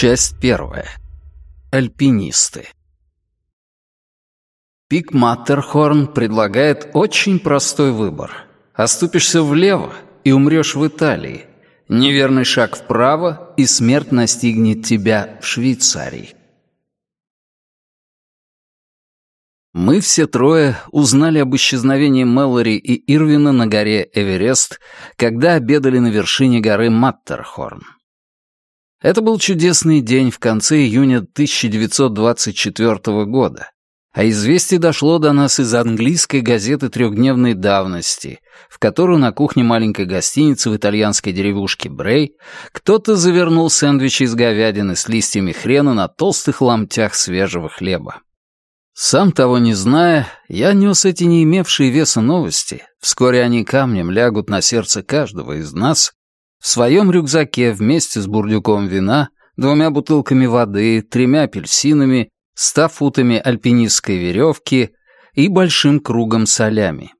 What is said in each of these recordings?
Часть первая. Альпинисты. Пик Маттерхорн предлагает очень простой выбор. Оступишься влево и умрешь в Италии. Неверный шаг вправо, и смерть настигнет тебя в Швейцарии. Мы все трое узнали об исчезновении Мэлори и Ирвина на горе Эверест, когда обедали на вершине горы Маттерхорн. Это был чудесный день в конце июня 1924 года, а известие дошло до нас из английской газеты трехдневной давности, в которую на кухне маленькой гостиницы в итальянской деревушке Брей кто-то завернул сэндвичи из говядины с листьями хрена на толстых ломтях свежего хлеба. Сам того не зная, я нес эти не имевшие веса новости, вскоре они камнем лягут на сердце каждого из нас, в своем рюкзаке вместе с бурдюком вина, двумя бутылками воды, тремя апельсинами, ста футами альпинистской веревки и большим кругом солями.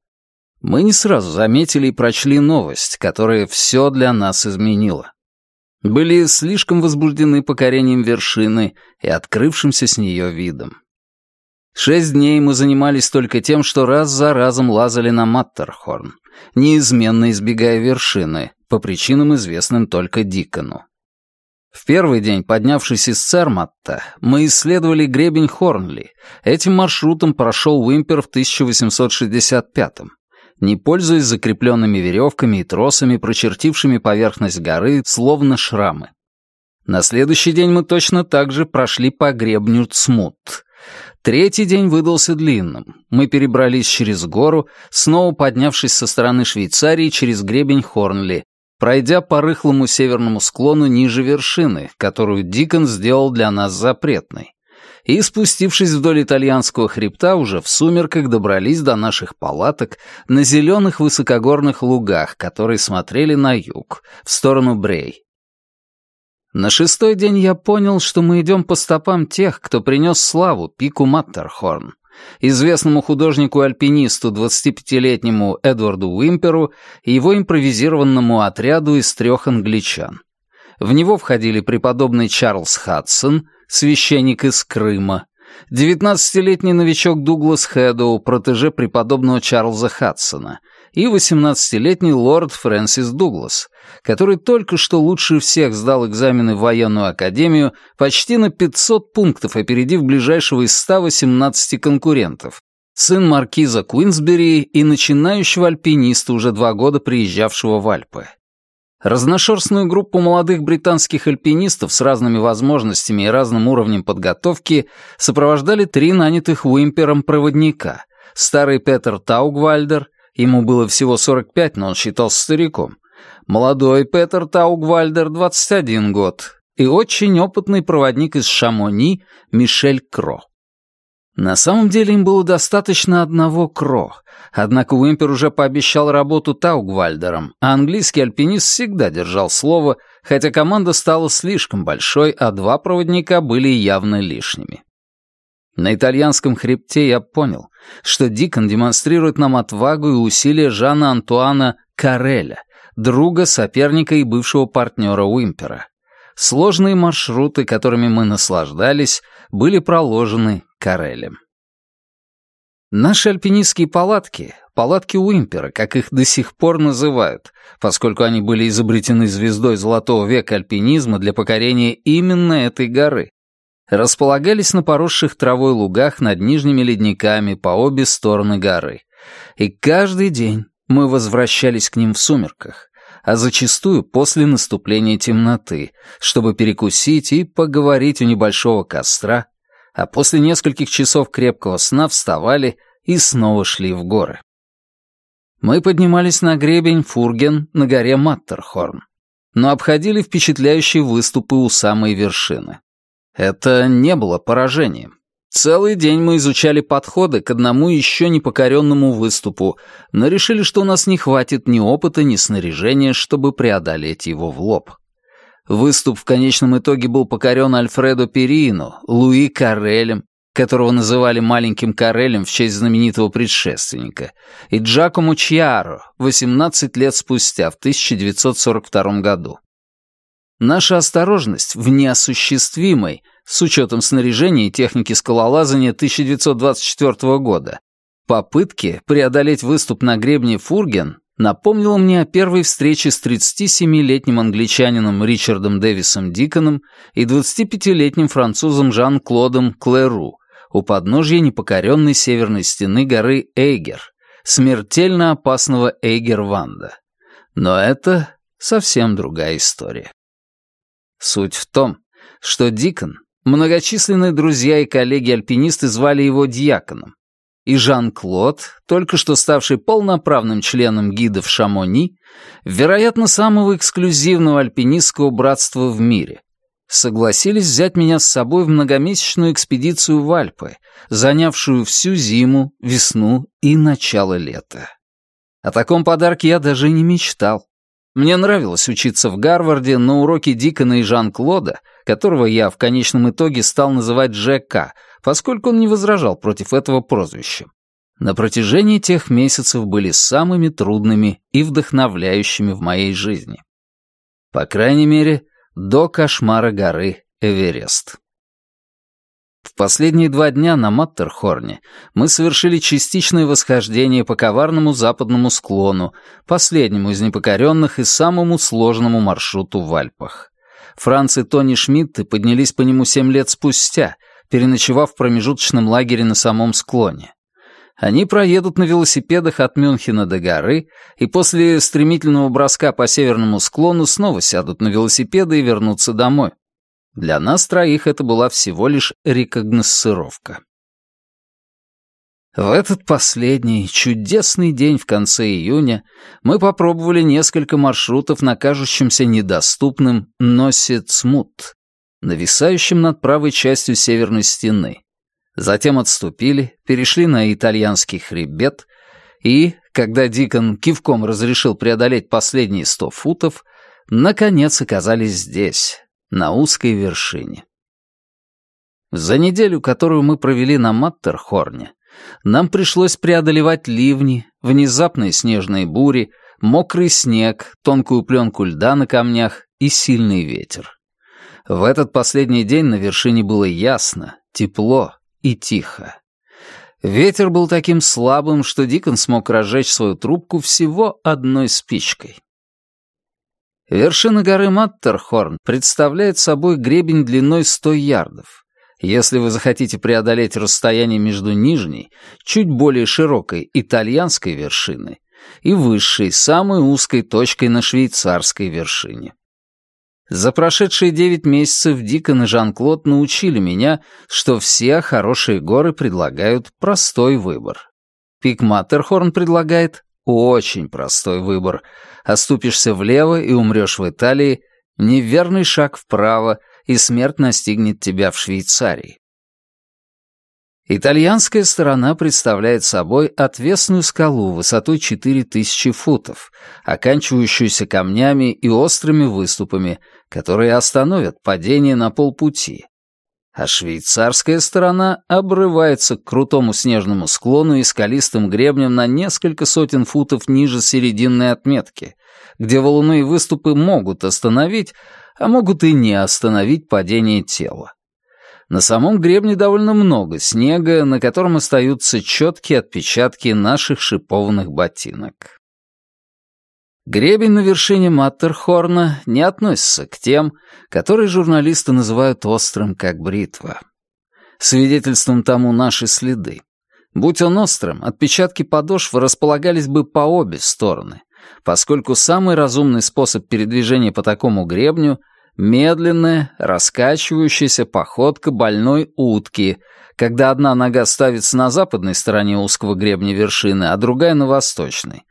Мы не сразу заметили и прочли новость, которая все для нас изменила. Были слишком возбуждены покорением вершины и открывшимся с нее видом. Шесть дней мы занимались только тем, что раз за разом лазали на Маттерхорн, неизменно избегая вершины, по причинам, известным только Дикону. В первый день, поднявшись из Церматта, мы исследовали гребень Хорнли. Этим маршрутом прошел Уимпер в 1865-м, не пользуясь закрепленными веревками и тросами, прочертившими поверхность горы, словно шрамы. На следующий день мы точно так же прошли по гребню Цмут. Третий день выдался длинным. Мы перебрались через гору, снова поднявшись со стороны Швейцарии через гребень Хорнли, пройдя по рыхлому северному склону ниже вершины, которую Дикон сделал для нас запретной, и, спустившись вдоль итальянского хребта, уже в сумерках добрались до наших палаток на зеленых высокогорных лугах, которые смотрели на юг, в сторону Брей. На шестой день я понял, что мы идем по стопам тех, кто принес славу пику Маттерхорн известному художнику-альпинисту 25-летнему Эдварду Уимперу и его импровизированному отряду из трех англичан. В него входили преподобный Чарльз Хадсон, священник из Крыма, 19-летний новичок Дуглас Хэдоу, протеже преподобного Чарльза Хадсона, и 18-летний лорд Фрэнсис Дуглас, который только что лучше всех сдал экзамены в военную академию почти на 500 пунктов, опередив ближайшего из 118 конкурентов, сын маркиза Куинсбери и начинающего альпиниста, уже два года приезжавшего в Альпы. Разношерстную группу молодых британских альпинистов с разными возможностями и разным уровнем подготовки сопровождали три нанятых Уимпером проводника. Старый Петер Таугвальдер, ему было всего 45, но он считался стариком, молодой Петер Таугвальдер, 21 год, и очень опытный проводник из Шамони Мишель Кро. На самом деле им было достаточно одного Кро, однако Уимпер уже пообещал работу Таугвальдером, а английский альпинист всегда держал слово, хотя команда стала слишком большой, а два проводника были явно лишними. На итальянском хребте я понял, что Дикон демонстрирует нам отвагу и усилия Жана Антуана Кареля, друга, соперника и бывшего партнера Уимпера. Сложные маршруты, которыми мы наслаждались, были проложены Карелем. Наши альпинистские палатки, палатки Уимпера, как их до сих пор называют, поскольку они были изобретены звездой золотого века альпинизма для покорения именно этой горы, располагались на поросших травой лугах над нижними ледниками по обе стороны горы. И каждый день мы возвращались к ним в сумерках, а зачастую после наступления темноты, чтобы перекусить и поговорить у небольшого костра, а после нескольких часов крепкого сна вставали и снова шли в горы. Мы поднимались на гребень Фурген на горе Маттерхорн, но обходили впечатляющие выступы у самой вершины. Это не было поражением. Целый день мы изучали подходы к одному еще не покоренному выступу, но решили, что у нас не хватит ни опыта, ни снаряжения, чтобы преодолеть его в лоб. Выступ в конечном итоге был покорен Альфредо Перино, Луи Карелем, которого называли маленьким Карелем в честь знаменитого предшественника, и Джакому Чьяро 18 лет спустя, в 1942 году. Наша осторожность в неосуществимой, с учетом снаряжения и техники скалолазания 1924 года, попытке преодолеть выступ на гребне Фургген напомнила мне о первой встрече с 37-летним англичанином Ричардом Дэвисом Диконом и 25-летним французом Жан-Клодом Клеру у подножья непокоренной северной стены горы Эйгер, смертельно опасного Эйгер-Ванда. Но это совсем другая история. Суть в том, что Дикон, многочисленные друзья и коллеги-альпинисты звали его Дьяконом, и Жан-Клод, только что ставший полноправным членом гидов Шамони, вероятно, самого эксклюзивного альпинистского братства в мире, согласились взять меня с собой в многомесячную экспедицию в Альпы, занявшую всю зиму, весну и начало лета. О таком подарке я даже не мечтал. Мне нравилось учиться в Гарварде на уроке Дикона и Жан-Клода, которого я в конечном итоге стал называть ЖК, поскольку он не возражал против этого прозвища. На протяжении тех месяцев были самыми трудными и вдохновляющими в моей жизни. По крайней мере, до кошмара горы Эверест. В последние два дня на Маттерхорне мы совершили частичное восхождение по коварному западному склону, последнему из непокоренных и самому сложному маршруту в Альпах. Франц и Тони Шмидты поднялись по нему семь лет спустя, переночевав в промежуточном лагере на самом склоне. Они проедут на велосипедах от Мюнхена до горы и после стремительного броска по северному склону снова сядут на велосипеды и вернутся домой. Для нас троих это была всего лишь рекогносцировка. В этот последний, чудесный день в конце июня мы попробовали несколько маршрутов на кажущемся недоступным Носе-Цмут, нависающем над правой частью северной стены. Затем отступили, перешли на итальянский хребет и, когда Дикон кивком разрешил преодолеть последние сто футов, наконец оказались здесь, на узкой вершине. За неделю, которую мы провели на Маттерхорне, нам пришлось преодолевать ливни, внезапные снежные бури, мокрый снег, тонкую пленку льда на камнях и сильный ветер. В этот последний день на вершине было ясно, тепло и тихо. Ветер был таким слабым, что Дикон смог разжечь свою трубку всего одной спичкой. Вершина горы Маттерхорн представляет собой гребень длиной 100 ярдов. Если вы захотите преодолеть расстояние между нижней, чуть более широкой итальянской вершиной и высшей, самой узкой точкой на швейцарской вершине. За прошедшие девять месяцев Дикон и Жан-Клод научили меня, что все хорошие горы предлагают простой выбор. Пик Маттерхорн предлагает очень простой выбор. Оступишься влево и умрешь в Италии, неверный шаг вправо, и смерть настигнет тебя в Швейцарии. Итальянская сторона представляет собой отвесную скалу высотой 4000 футов, оканчивающуюся камнями и острыми выступами, которые остановят падение на полпути, а швейцарская сторона обрывается к крутому снежному склону и скалистым гребнем на несколько сотен футов ниже серединной отметки, где валуны и выступы могут остановить, а могут и не остановить падение тела. На самом гребне довольно много снега, на котором остаются четкие отпечатки наших шипованных ботинок. Гребень на вершине Маттерхорна не относится к тем, которые журналисты называют острым, как бритва. Свидетельством тому наши следы. Будь он острым, отпечатки подошв располагались бы по обе стороны, поскольку самый разумный способ передвижения по такому гребню — медленная, раскачивающаяся походка больной утки, когда одна нога ставится на западной стороне узкого гребня вершины, а другая — на восточной,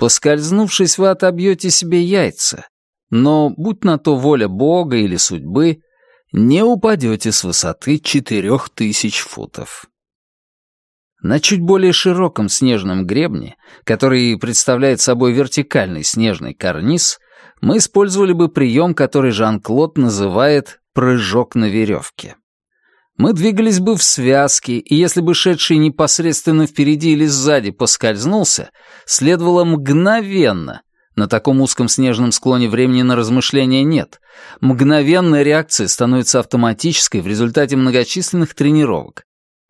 Поскользнувшись, вы отобьете себе яйца, но, будь на то воля Бога или судьбы, не упадете с высоты четырех тысяч футов. На чуть более широком снежном гребне, который представляет собой вертикальный снежный карниз, мы использовали бы прием, который Жан-Клод называет «прыжок на веревке» мы двигались бы в связке, и если бы шедший непосредственно впереди или сзади поскользнулся, следовало мгновенно, На таком узком снежном склоне времени на размышления нет. Мгновенная реакция становится автоматической в результате многочисленных тренировок.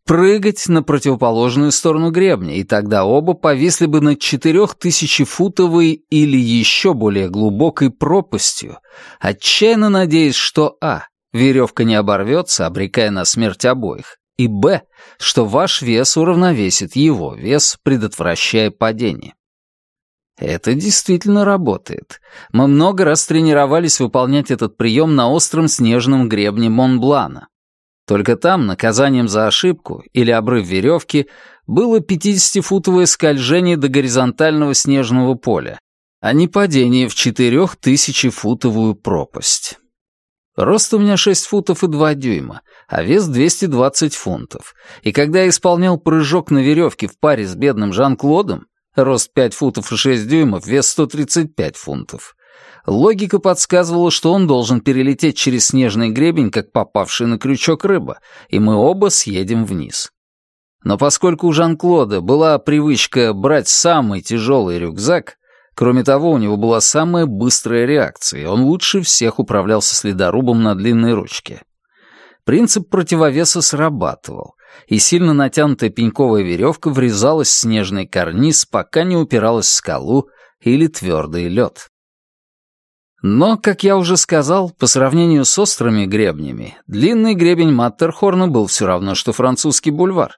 Прыгать на противоположную сторону гребня, и тогда оба повисли бы над четырехтысячефутовой или еще более глубокой пропастью, отчаянно надеясь, что а. Веревка не оборвется, обрекая на смерть обоих, и б. что ваш вес уравновесит его вес, предотвращая падение. Это действительно работает. Мы много раз тренировались выполнять этот прием на остром снежном гребне Монблана. Только там наказанием за ошибку или обрыв веревки было 50-футовое скольжение до горизонтального снежного поля, а не падение в 4000-футовую пропасть. Рост у меня 6 футов и 2 дюйма, а вес 220 фунтов. И когда я исполнял прыжок на веревке в паре с бедным Жан-Клодом, рост 5 футов и 6 дюймов, вес 135 фунтов, логика подсказывала, что он должен перелететь через снежный гребень, как попавший на крючок рыба, и мы оба съедем вниз. Но поскольку у Жан-Клода была привычка брать самый тяжелый рюкзак, кроме того, у него была самая быстрая реакция, и он лучше всех управлялся следорубом на длинной ручке. Принцип противовеса срабатывал, и сильно натянутая пеньковая веревка врезалась в снежный карниз, пока не упиралась в скалу или твердый лед. Но, как я уже сказал, по сравнению с острыми гребнями, длинный гребень Маттерхорна был все равно, что французский бульвар.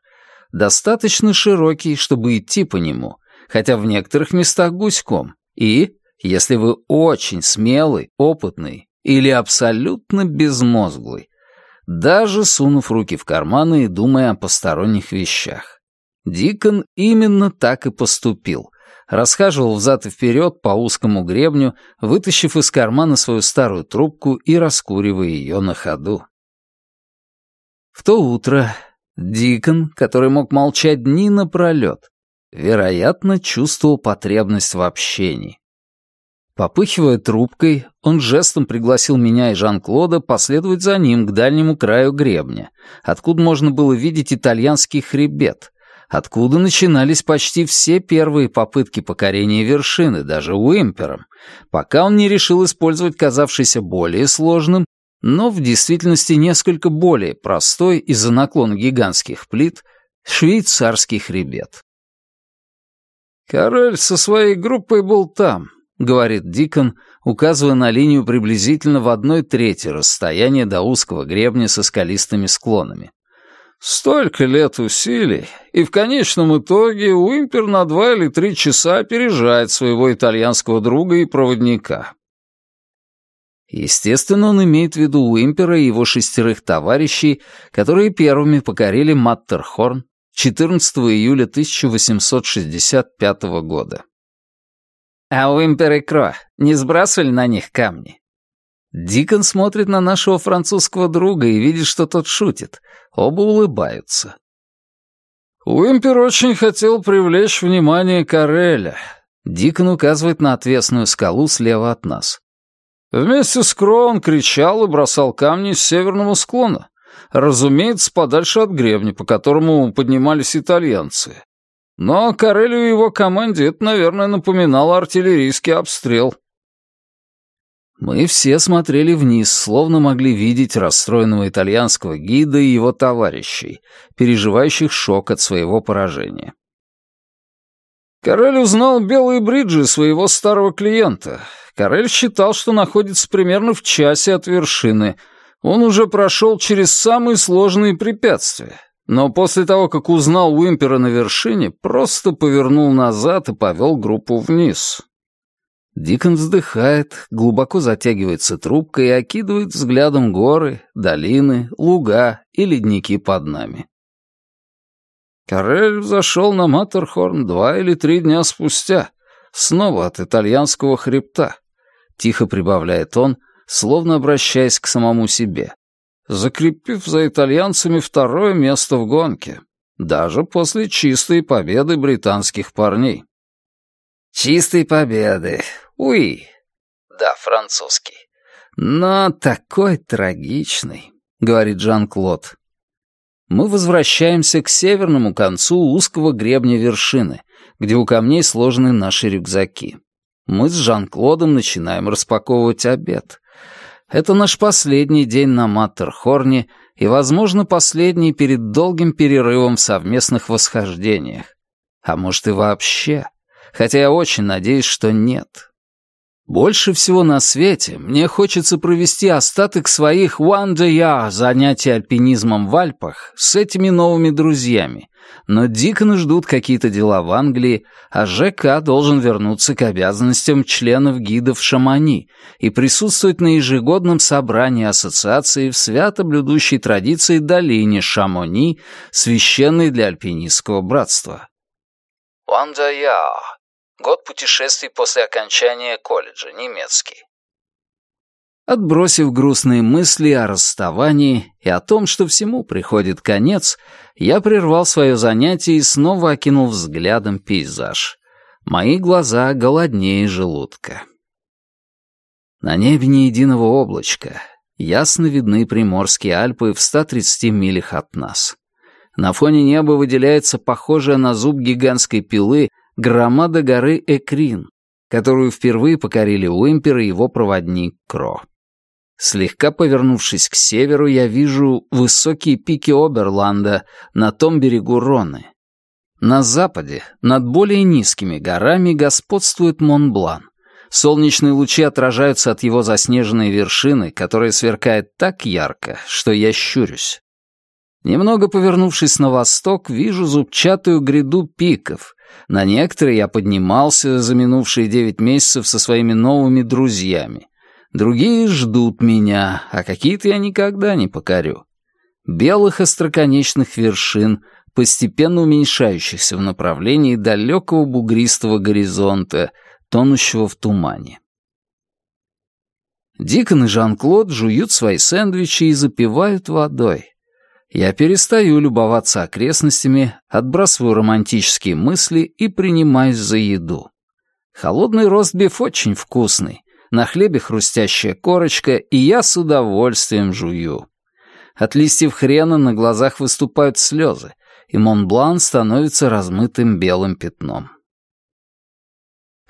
Достаточно широкий, чтобы идти по нему, хотя в некоторых местах гуськом. И, если вы очень смелый, опытный или абсолютно безмозглый, даже сунув руки в карманы и думая о посторонних вещах. Дикон именно так и поступил. Расхаживал взад и вперед по узкому гребню, вытащив из кармана свою старую трубку и раскуривая ее на ходу. В то утро Дикон, который мог молчать дни напролет, вероятно, чувствовал потребность в общении. Попыхивая трубкой, он жестом пригласил меня и Жан-Клода последовать за ним к дальнему краю гребня, откуда можно было видеть итальянский хребет, откуда начинались почти все первые попытки покорения вершины, даже Уимпером, пока он не решил использовать казавшийся более сложным, но в действительности несколько более простой из-за наклона гигантских плит швейцарский хребет. Король со своей группой был там, говорит Дикон, указывая на линию приблизительно в одной трети расстояния до узкого гребня со скалистыми склонами. Столько лет усилий, и в конечном итоге Уимпер на два или три часа опережает своего итальянского друга и проводника. Естественно, он имеет в виду Уимпера и его шестерых товарищей, которые первыми покорили Маттерхорн 14 июля 1865 года. А Уимпер и Кро не сбрасывали на них камни? Дикон смотрит на нашего французского друга и видит, что тот шутит. Оба улыбаются. Уимпер очень хотел привлечь внимание Кареля. Дикон указывает на отвесную скалу слева от нас. Вместе с Кро он кричал и бросал камни с северного склона. Разумеется, подальше от гребня, по которому поднимались итальянцы. Но Карелю и его команде это, наверное, напоминало артиллерийский обстрел. Мы все смотрели вниз, словно могли видеть расстроенного итальянского гида и его товарищей, переживающих шок от своего поражения. Карель узнал белые бриджи своего старого клиента. Карель считал, что находится примерно в часе от вершины. Он уже прошел через самые сложные препятствия но после того, как узнал Уимпера на вершине, просто повернул назад и повел группу вниз. Дикон вздыхает, глубоко затягивается трубкой и окидывает взглядом горы, долины, луга и ледники под нами. Карель зашел на Маттерхорн два или три дня спустя, снова от итальянского хребта. Тихо прибавляет он, словно обращаясь к самому себе закрепив за итальянцами второе место в гонке, даже после чистой победы британских парней. «Чистой победы! Уи!» «Да, французский. Но такой трагичный», — говорит Жан-Клод. Мы возвращаемся к северному концу узкого гребня вершины, где у камней сложены наши рюкзаки. Мы с Жан-Клодом начинаем распаковывать обед. Это наш последний день на Маттерхорне и, возможно, последний перед долгим перерывом в совместных восхождениях. А может и вообще. Хотя я очень надеюсь, что нет. Больше всего на свете мне хочется провести остаток своих one day занятий альпинизмом в Альпах с этими новыми друзьями, но Дикона ждут какие-то дела в Англии, а ЖК должен вернуться к обязанностям членов гидов Шамани и присутствовать на ежегодном собрании ассоциации в свято блюдущей традиции долине Шамони, священной для альпинистского братства. Вандая. Год путешествий после окончания колледжа, немецкий. Отбросив грустные мысли о расставании и о том, что всему приходит конец, я прервал свое занятие и снова окинул взглядом пейзаж. Мои глаза голоднее желудка. На небе ни единого облачка. Ясно видны Приморские Альпы в 130 милях от нас. На фоне неба выделяется похожая на зуб гигантской пилы громада горы Экрин, которую впервые покорили Уимпер и его проводник Кро. Слегка повернувшись к северу, я вижу высокие пики Оберланда на том берегу Роны. На западе, над более низкими горами, господствует Монблан. Солнечные лучи отражаются от его заснеженной вершины, которая сверкает так ярко, что я щурюсь. Немного повернувшись на восток, вижу зубчатую гряду пиков. На некоторые я поднимался за минувшие девять месяцев со своими новыми друзьями. Другие ждут меня, а какие-то я никогда не покорю. Белых остроконечных вершин, постепенно уменьшающихся в направлении далекого бугристого горизонта, тонущего в тумане. Дикон и Жан-Клод жуют свои сэндвичи и запивают водой. Я перестаю любоваться окрестностями, отбрасываю романтические мысли и принимаюсь за еду. Холодный ростбиф очень вкусный, на хлебе хрустящая корочка, и я с удовольствием жую. От листьев хрена на глазах выступают слезы, и Монблан становится размытым белым пятном.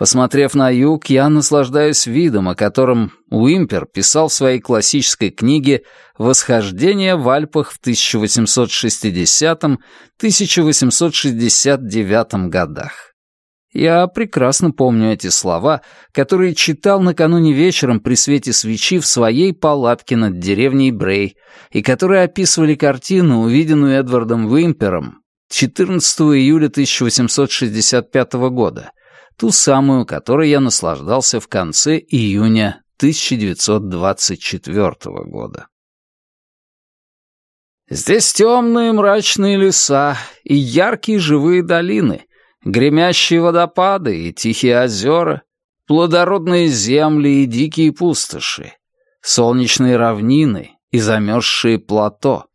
Посмотрев на юг, я наслаждаюсь видом, о котором Уимпер писал в своей классической книге «Восхождение в Альпах в 1860-1869 годах». Я прекрасно помню эти слова, которые читал накануне вечером при свете свечи в своей палатке над деревней Брей, и которые описывали картину, увиденную Эдвардом Уимпером 14 июля 1865 года, ту самую, которой я наслаждался в конце июня 1924 года. Здесь темные мрачные леса и яркие живые долины — Гремящие водопады и тихие озера, плодородные земли и дикие пустоши, солнечные равнины и замерзшие плато.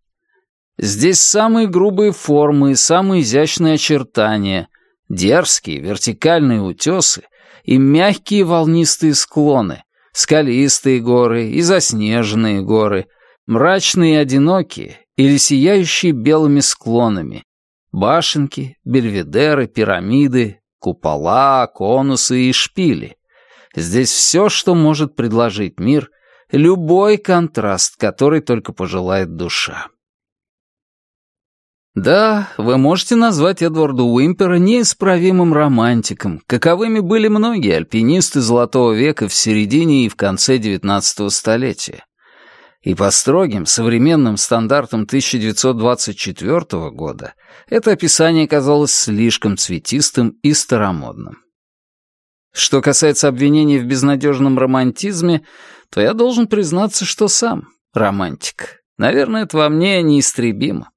Здесь самые грубые формы и самые изящные очертания, дерзкие вертикальные утесы и мягкие волнистые склоны, скалистые горы и заснеженные горы, мрачные и одинокие или сияющие белыми склонами, Башенки, бельведеры, пирамиды, купола, конусы и шпили. Здесь все, что может предложить мир, любой контраст, который только пожелает душа. Да, вы можете назвать Эдварда Уимпера неисправимым романтиком, каковыми были многие альпинисты Золотого века в середине и в конце XIX столетия. И по строгим современным стандартам 1924 года это описание казалось слишком цветистым и старомодным. Что касается обвинений в безнадежном романтизме, то я должен признаться, что сам романтик. Наверное, это во мне неистребимо.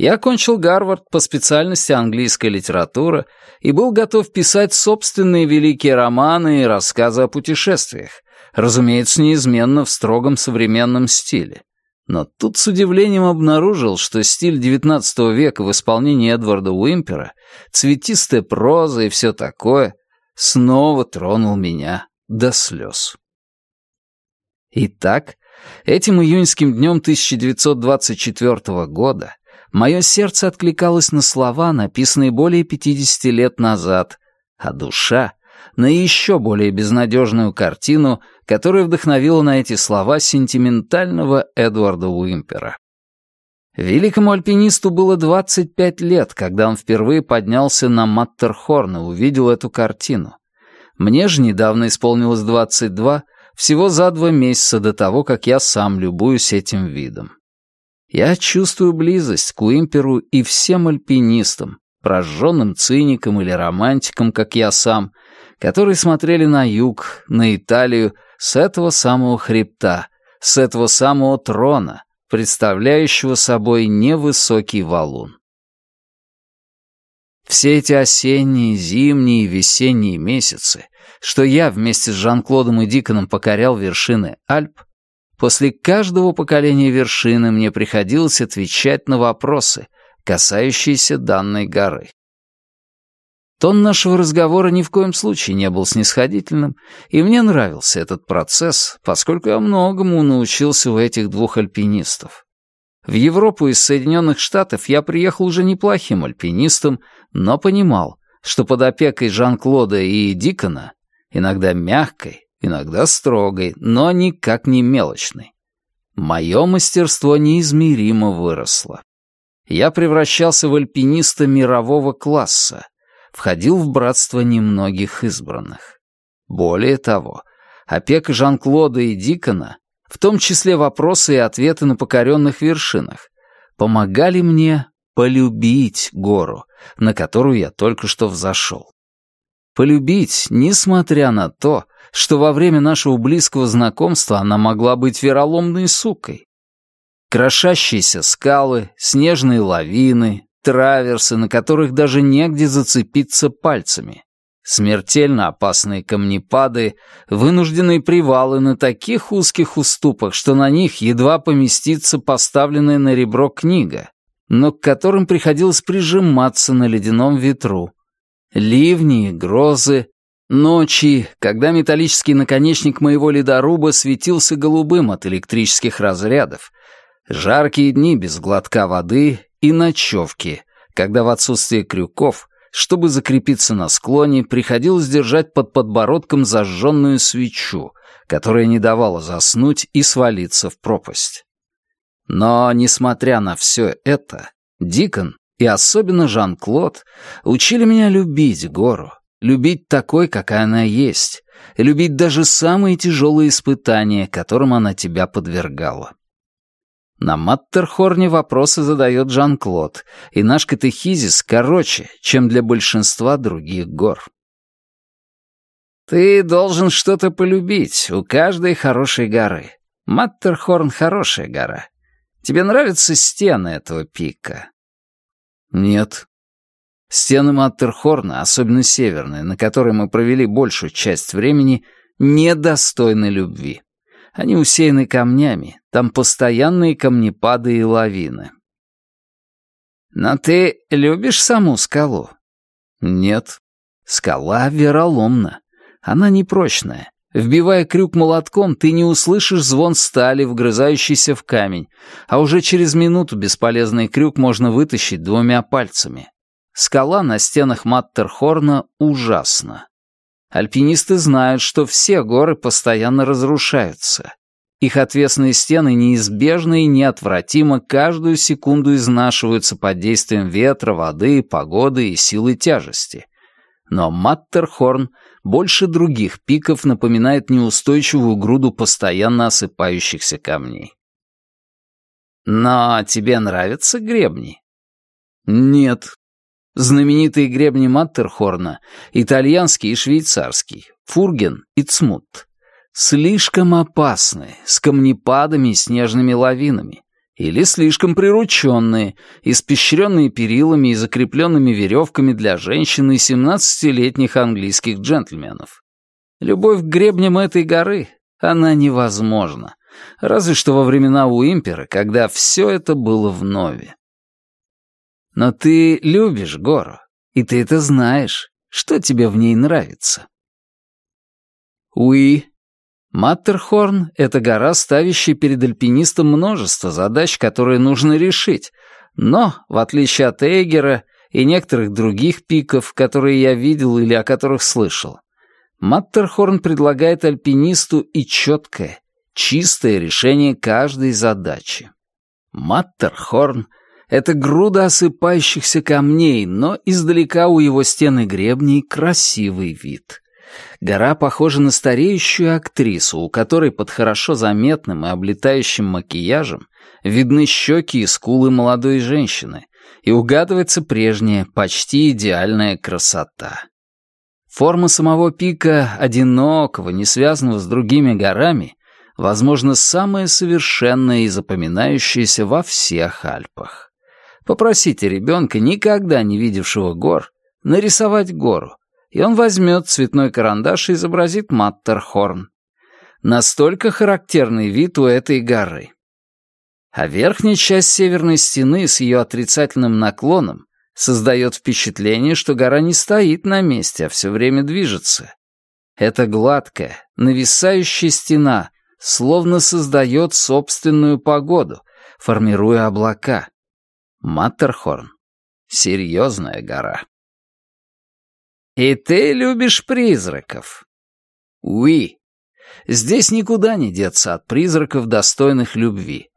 Я окончил Гарвард по специальности английская литература и был готов писать собственные великие романы и рассказы о путешествиях, разумеется, неизменно в строгом современном стиле. Но тут с удивлением обнаружил, что стиль XIX века в исполнении Эдварда Уимпера, цветистая проза и все такое, снова тронул меня до слез. Итак, этим июньским днем 1924 года мое сердце откликалось на слова, написанные более 50 лет назад, а душа на еще более безнадежную картину, которая вдохновила на эти слова сентиментального Эдварда Уимпера. Великому альпинисту было 25 лет, когда он впервые поднялся на Маттерхорн и увидел эту картину. Мне же недавно исполнилось 22, всего за два месяца до того, как я сам любуюсь этим видом. Я чувствую близость к Уимперу и всем альпинистам, прожженным циникам или романтикам, как я сам, которые смотрели на юг, на Италию, с этого самого хребта, с этого самого трона, представляющего собой невысокий валун. Все эти осенние, зимние и весенние месяцы, что я вместе с Жан-Клодом и Диконом покорял вершины Альп, после каждого поколения вершины мне приходилось отвечать на вопросы, касающиеся данной горы. Тон нашего разговора ни в коем случае не был снисходительным, и мне нравился этот процесс, поскольку я многому научился у этих двух альпинистов. В Европу из Соединенных Штатов я приехал уже неплохим альпинистом, но понимал, что под опекой Жан-Клода и Дикона, иногда мягкой, иногда строгой, но никак не мелочной, мое мастерство неизмеримо выросло. Я превращался в альпиниста мирового класса, входил в братство немногих избранных. Более того, опека Жан-Клода и Дикона в том числе вопросы и ответы на покоренных вершинах, помогали мне полюбить гору, на которую я только что взошел. Полюбить, несмотря на то, что во время нашего близкого знакомства она могла быть вероломной сукой. Крошащиеся скалы, снежные лавины, траверсы, на которых даже негде зацепиться пальцами смертельно опасные камнепады, вынужденные привалы на таких узких уступах, что на них едва поместится поставленная на ребро книга, но к которым приходилось прижиматься на ледяном ветру. Ливни, грозы, ночи, когда металлический наконечник моего ледоруба светился голубым от электрических разрядов, жаркие дни без глотка воды и ночевки, когда в отсутствие крюков чтобы закрепиться на склоне, приходилось держать под подбородком зажженную свечу, которая не давала заснуть и свалиться в пропасть. Но, несмотря на все это, Дикон и особенно Жан-Клод учили меня любить гору, любить такой, какая она есть, любить даже самые тяжелые испытания, которым она тебя подвергала. На Маттерхорне вопросы задает Жан-Клод, и наш катехизис короче, чем для большинства других гор. Ты должен что-то полюбить у каждой хорошей горы. Маттерхорн — хорошая гора. Тебе нравятся стены этого пика? Нет. Стены Маттерхорна, особенно северные, на которой мы провели большую часть времени, недостойны любви. Они усеяны камнями, там постоянные камнепады и лавины. Но ты любишь саму скалу? Нет. Скала вероломна. Она непрочная. Вбивая крюк молотком, ты не услышишь звон стали, вгрызающийся в камень, а уже через минуту бесполезный крюк можно вытащить двумя пальцами. Скала на стенах Маттерхорна ужасна. Альпинисты знают, что все горы постоянно разрушаются. Их отвесные стены неизбежно и неотвратимо каждую секунду изнашиваются под действием ветра, воды, погоды и силы тяжести. Но Маттерхорн больше других пиков напоминает неустойчивую груду постоянно осыпающихся камней. Но тебе нравятся гребни? Нет, Знаменитые гребни Маттерхорна, итальянский и швейцарский, Фурген и Цмут, слишком опасны, с камнепадами и снежными лавинами, или слишком прирученные, испещренные перилами и закрепленными веревками для женщин и 17-летних английских джентльменов. Любовь к гребням этой горы, она невозможна, разве что во времена Уимпера, когда все это было вновь. Но ты любишь гору, и ты это знаешь. Что тебе в ней нравится? Уи. Маттерхорн — это гора, ставящая перед альпинистом множество задач, которые нужно решить. Но, в отличие от Эйгера и некоторых других пиков, которые я видел или о которых слышал, Маттерхорн предлагает альпинисту и четкое, чистое решение каждой задачи. Маттерхорн — это груда осыпающихся камней, но издалека у его стены гребней красивый вид. Гора похожа на стареющую актрису, у которой под хорошо заметным и облетающим макияжем видны щеки и скулы молодой женщины, и угадывается прежняя, почти идеальная красота. Форма самого пика, одинокого, не связанного с другими горами, возможно, самая совершенная и запоминающаяся во всех Альпах. Попросите ребенка, никогда не видевшего гор, нарисовать гору, и он возьмет цветной карандаш и изобразит Маттерхорн. Настолько характерный вид у этой горы. А верхняя часть северной стены с ее отрицательным наклоном создает впечатление, что гора не стоит на месте, а все время движется. Эта гладкая, нависающая стена словно создает собственную погоду, формируя облака. Маттерхорн — серьезная гора. «И ты любишь призраков?» «Уи. Здесь никуда не деться от призраков, достойных любви.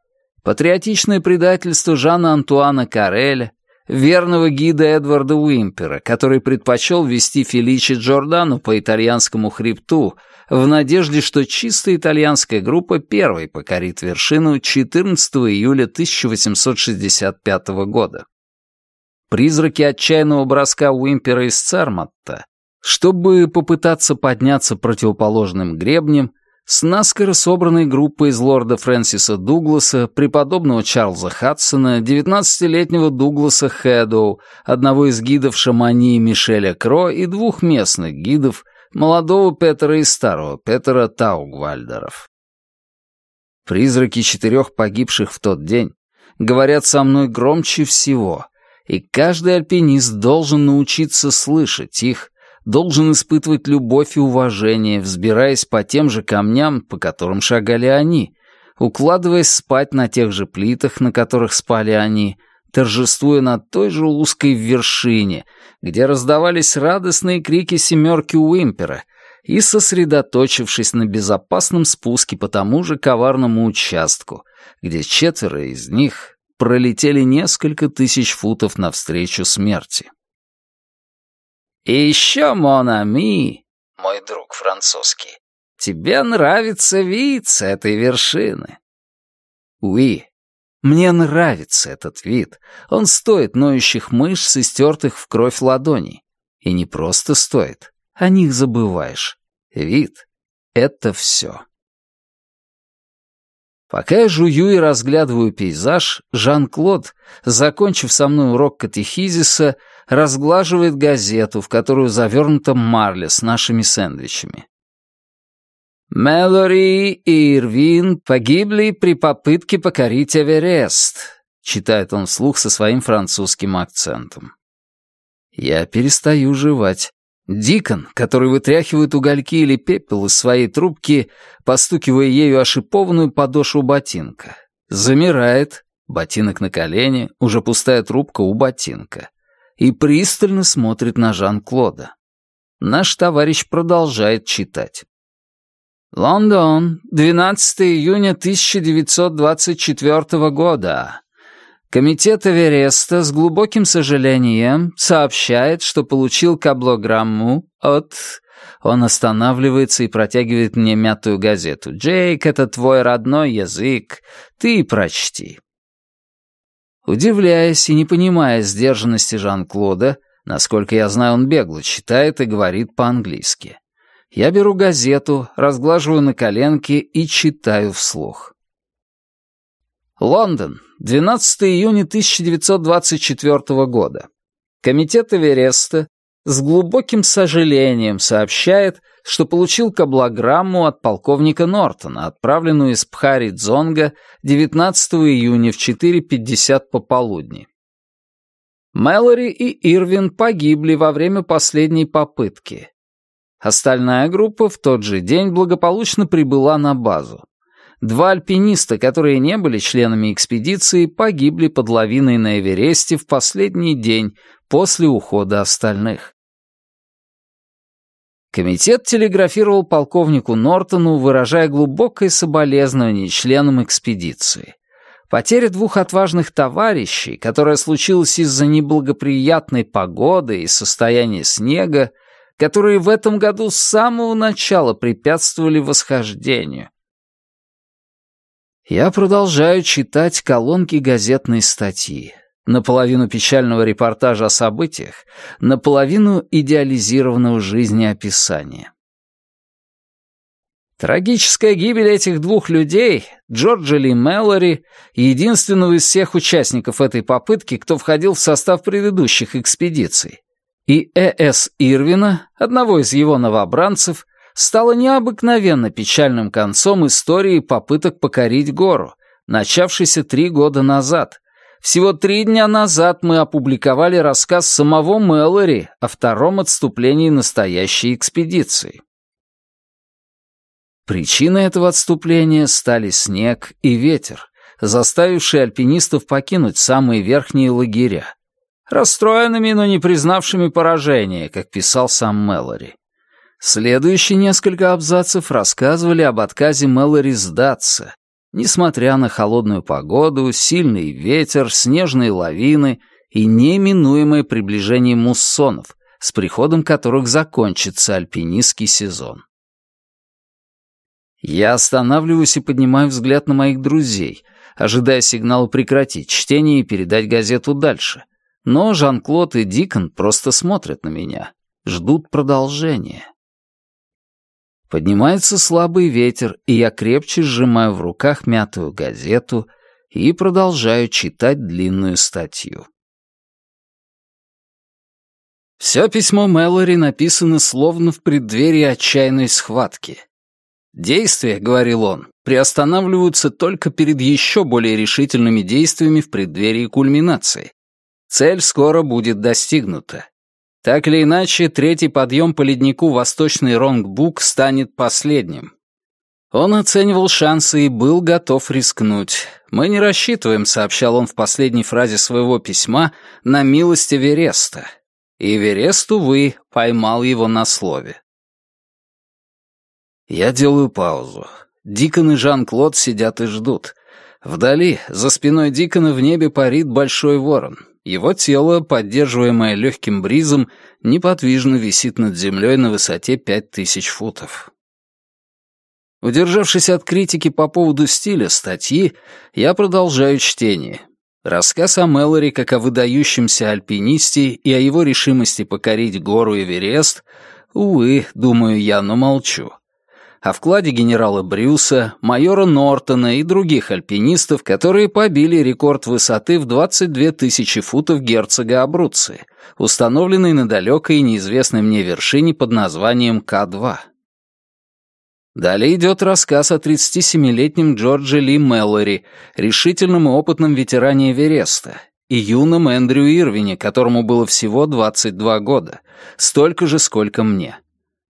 Патриотичное предательство Жана Антуана Кареля, верного гида Эдварда Уимпера, который предпочел вести Феличи Джордану по итальянскому хребту в надежде, что чисто итальянская группа первой покорит вершину 14 июля 1865 года. Призраки отчаянного броска Уимпера из Церматта, чтобы попытаться подняться противоположным гребнем, с наскоро собранной группой из лорда Фрэнсиса Дугласа, преподобного Чарльза Хадсона, 19-летнего Дугласа Хэдоу, одного из гидов Шамани Мишеля Кро и двух местных гидов, молодого Петера и старого Петера Таугвальдеров. Призраки четырех погибших в тот день говорят со мной громче всего, и каждый альпинист должен научиться слышать их, должен испытывать любовь и уважение, взбираясь по тем же камням, по которым шагали они, укладываясь спать на тех же плитах, на которых спали они, торжествуя на той же узкой вершине, где раздавались радостные крики семерки Уимпера, и сосредоточившись на безопасном спуске по тому же коварному участку, где четверо из них пролетели несколько тысяч футов навстречу смерти. И еще, Монами, мой друг французский, тебе нравится вид с этой вершины. Уи, мне нравится этот вид. Он стоит ноющих мышц и стертых в кровь ладоней. И не просто стоит, о них забываешь. Вид — это все. Пока я жую и разглядываю пейзаж, Жан-Клод, закончив со мной урок катехизиса, разглаживает газету, в которую завернута марля с нашими сэндвичами. «Мэлори и Ирвин погибли при попытке покорить Эверест», читает он вслух со своим французским акцентом. Я перестаю жевать. Дикон, который вытряхивает угольки или пепел из своей трубки, постукивая ею о шипованную подошву ботинка, замирает, ботинок на колене, уже пустая трубка у ботинка и пристально смотрит на Жан-Клода. Наш товарищ продолжает читать. Лондон, 12 июня 1924 года. Комитет Эвереста с глубоким сожалением сообщает, что получил каблограмму от... Он останавливается и протягивает мне мятую газету. «Джейк, это твой родной язык. Ты прочти». Удивляясь и не понимая сдержанности Жан-Клода, насколько я знаю, он бегло читает и говорит по-английски. Я беру газету, разглаживаю на коленке и читаю вслух. Лондон, 12 июня 1924 года. Комитет Эвереста с глубоким сожалением сообщает, что получил каблограмму от полковника Нортона, отправленную из Пхари-Дзонга 19 июня в 4.50 пополудни. Мэлори и Ирвин погибли во время последней попытки. Остальная группа в тот же день благополучно прибыла на базу. Два альпиниста, которые не были членами экспедиции, погибли под лавиной на Эвересте в последний день после ухода остальных. Комитет телеграфировал полковнику Нортону, выражая глубокое соболезнование членам экспедиции. Потеря двух отважных товарищей, которая случилась из-за неблагоприятной погоды и состояния снега, которые в этом году с самого начала препятствовали восхождению. Я продолжаю читать колонки газетной статьи наполовину печального репортажа о событиях, наполовину идеализированного жизнеописания. Трагическая гибель этих двух людей, Джорджа Ли Мэллори, единственного из всех участников этой попытки, кто входил в состав предыдущих экспедиций, и Э.С. Ирвина, одного из его новобранцев, стала необыкновенно печальным концом истории попыток покорить гору, начавшейся три года назад, всего три дня назад мы опубликовали рассказ самого Мэллори о втором отступлении настоящей экспедиции. Причиной этого отступления стали снег и ветер, заставившие альпинистов покинуть самые верхние лагеря. Расстроенными, но не признавшими поражение, как писал сам Мэллори. Следующие несколько абзацев рассказывали об отказе Мэллори сдаться Несмотря на холодную погоду, сильный ветер, снежные лавины и неминуемое приближение муссонов, с приходом которых закончится альпинистский сезон. Я останавливаюсь и поднимаю взгляд на моих друзей, ожидая сигнала прекратить чтение и передать газету дальше. Но Жан-Клод и Дикон просто смотрят на меня, ждут продолжения. Поднимается слабый ветер, и я крепче сжимаю в руках мятую газету и продолжаю читать длинную статью. Все письмо Мэлори написано словно в преддверии отчаянной схватки. «Действия», — говорил он, — приостанавливаются только перед еще более решительными действиями в преддверии кульминации. Цель скоро будет достигнута. Так или иначе, третий подъем по леднику Восточный Ронгбук станет последним. Он оценивал шансы и был готов рискнуть. «Мы не рассчитываем», — сообщал он в последней фразе своего письма, «на милость Эвереста». И Эверест, увы, поймал его на слове. Я делаю паузу. Дикон и Жан-Клод сидят и ждут. Вдали, за спиной Дикона в небе парит большой ворон. Его тело, поддерживаемое легким бризом, неподвижно висит над землей на высоте пять тысяч футов. Удержавшись от критики по поводу стиля статьи, я продолжаю чтение. Рассказ о Мэлори как о выдающемся альпинисте и о его решимости покорить гору Эверест, увы, думаю я, но молчу о вкладе генерала Брюса, майора Нортона и других альпинистов, которые побили рекорд высоты в 22 тысячи футов герцога Абруцци, установленный на далекой и неизвестной мне вершине под названием К-2. Далее идет рассказ о 37-летнем Джордже Ли Меллори, решительном и опытном ветеране Эвереста, и юном Эндрю Ирвине, которому было всего 22 года, столько же, сколько мне.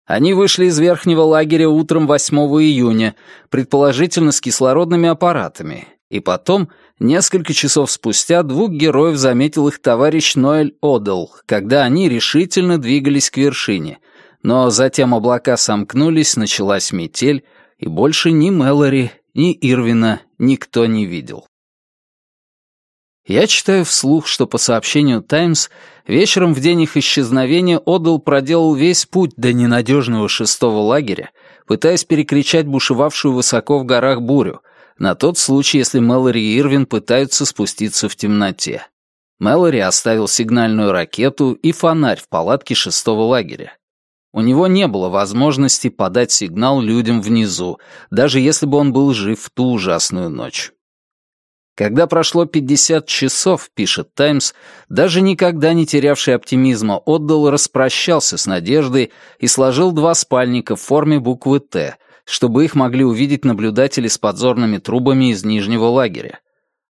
Они вышли из верхнего лагеря утром 8 июня, предположительно с кислородными аппаратами, и потом, несколько часов спустя, двух героев заметил их товарищ Ноэль Одел, когда они решительно двигались к вершине, но затем облака сомкнулись, началась метель, и больше ни Мэлори, ни Ирвина никто не видел. Я читаю вслух, что по сообщению «Таймс» вечером в день их исчезновения Одал проделал весь путь до ненадежного шестого лагеря, пытаясь перекричать бушевавшую высоко в горах бурю, на тот случай, если Мэлори и Ирвин пытаются спуститься в темноте. Мэлори оставил сигнальную ракету и фонарь в палатке шестого лагеря. У него не было возможности подать сигнал людям внизу, даже если бы он был жив в ту ужасную ночь. Когда прошло 50 часов, пишет «Таймс», даже никогда не терявший оптимизма отдал распрощался с надеждой и сложил два спальника в форме буквы «Т», чтобы их могли увидеть наблюдатели с подзорными трубами из нижнего лагеря.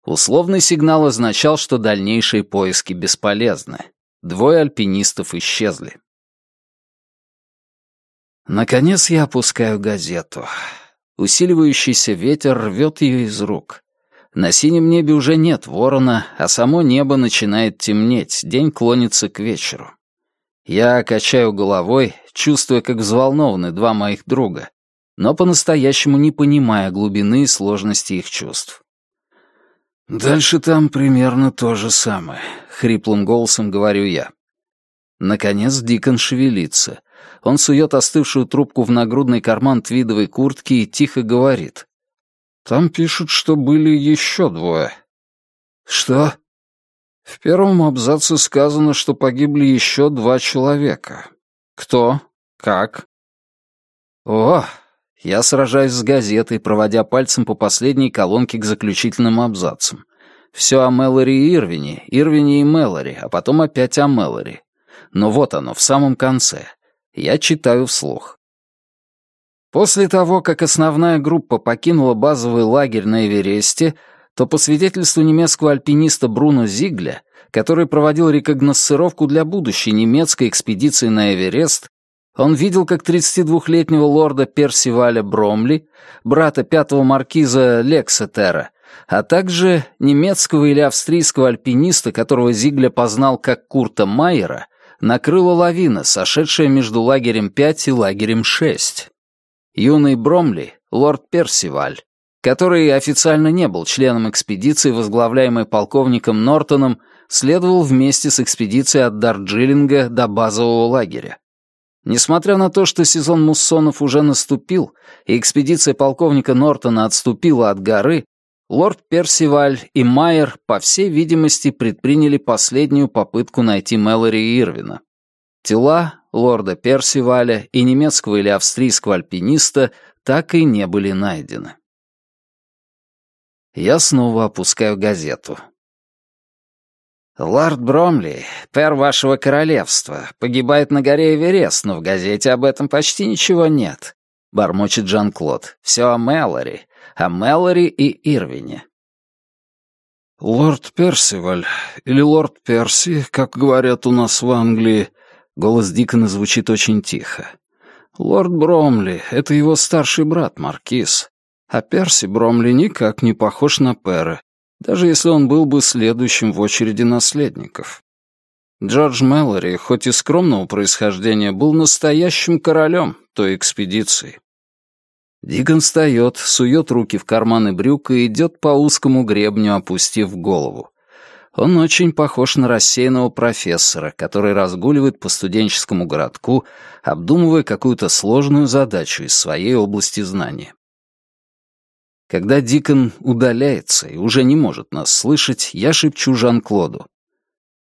Условный сигнал означал, что дальнейшие поиски бесполезны. Двое альпинистов исчезли. Наконец я опускаю газету. Усиливающийся ветер рвет ее из рук. На синем небе уже нет ворона, а само небо начинает темнеть, день клонится к вечеру. Я качаю головой, чувствуя, как взволнованы два моих друга, но по-настоящему не понимая глубины и сложности их чувств. «Дальше там примерно то же самое», — хриплым голосом говорю я. Наконец Дикон шевелится. Он сует остывшую трубку в нагрудный карман твидовой куртки и тихо говорит. «Там пишут, что были еще двое». «Что?» В первом абзаце сказано, что погибли еще два человека. Кто? Как? О, я сражаюсь с газетой, проводя пальцем по последней колонке к заключительным абзацам. Все о Мэлори и Ирвине, Ирвине и Мэлори, а потом опять о Мэлори. Но вот оно, в самом конце. Я читаю вслух. После того, как основная группа покинула базовый лагерь на Эвересте, то по свидетельству немецкого альпиниста Бруно Зигля, который проводил рекогносцировку для будущей немецкой экспедиции на Эверест, он видел, как 32-летнего лорда Персиваля Бромли, брата пятого маркиза Лексетера, а также немецкого или австрийского альпиниста, которого Зигля познал как Курта Майера, накрыла лавина, сошедшая между лагерем 5 и лагерем 6. Юный Бромли, лорд Персиваль, который официально не был членом экспедиции, возглавляемой полковником Нортоном, следовал вместе с экспедицией от Дарджилинга до базового лагеря. Несмотря на то, что сезон муссонов уже наступил, и экспедиция полковника Нортона отступила от горы, лорд Персиваль и Майер, по всей видимости, предприняли последнюю попытку найти Мэлори Ирвина. Тела лорда Персиваля и немецкого или австрийского альпиниста так и не были найдены. Я снова опускаю газету. «Лорд Бромли, пер вашего королевства, погибает на горе Эверест, но в газете об этом почти ничего нет», — бормочет Жан-Клод. «Все о Мэлори, о Мэлори и Ирвине». «Лорд Персиваль, или лорд Перси, как говорят у нас в Англии», — голос Дикона звучит очень тихо. «Лорд Бромли — это его старший брат, Маркиз. А Перси Бромли никак не похож на Пера, даже если он был бы следующим в очереди наследников. Джордж Мэлори, хоть и скромного происхождения, был настоящим королем той экспедиции. Диган встает, сует руки в карманы брюка и идет по узкому гребню, опустив голову. Он очень похож на рассеянного профессора, который разгуливает по студенческому городку, обдумывая какую-то сложную задачу из своей области знания. Когда Дикон удаляется и уже не может нас слышать, я шепчу Жан-Клоду.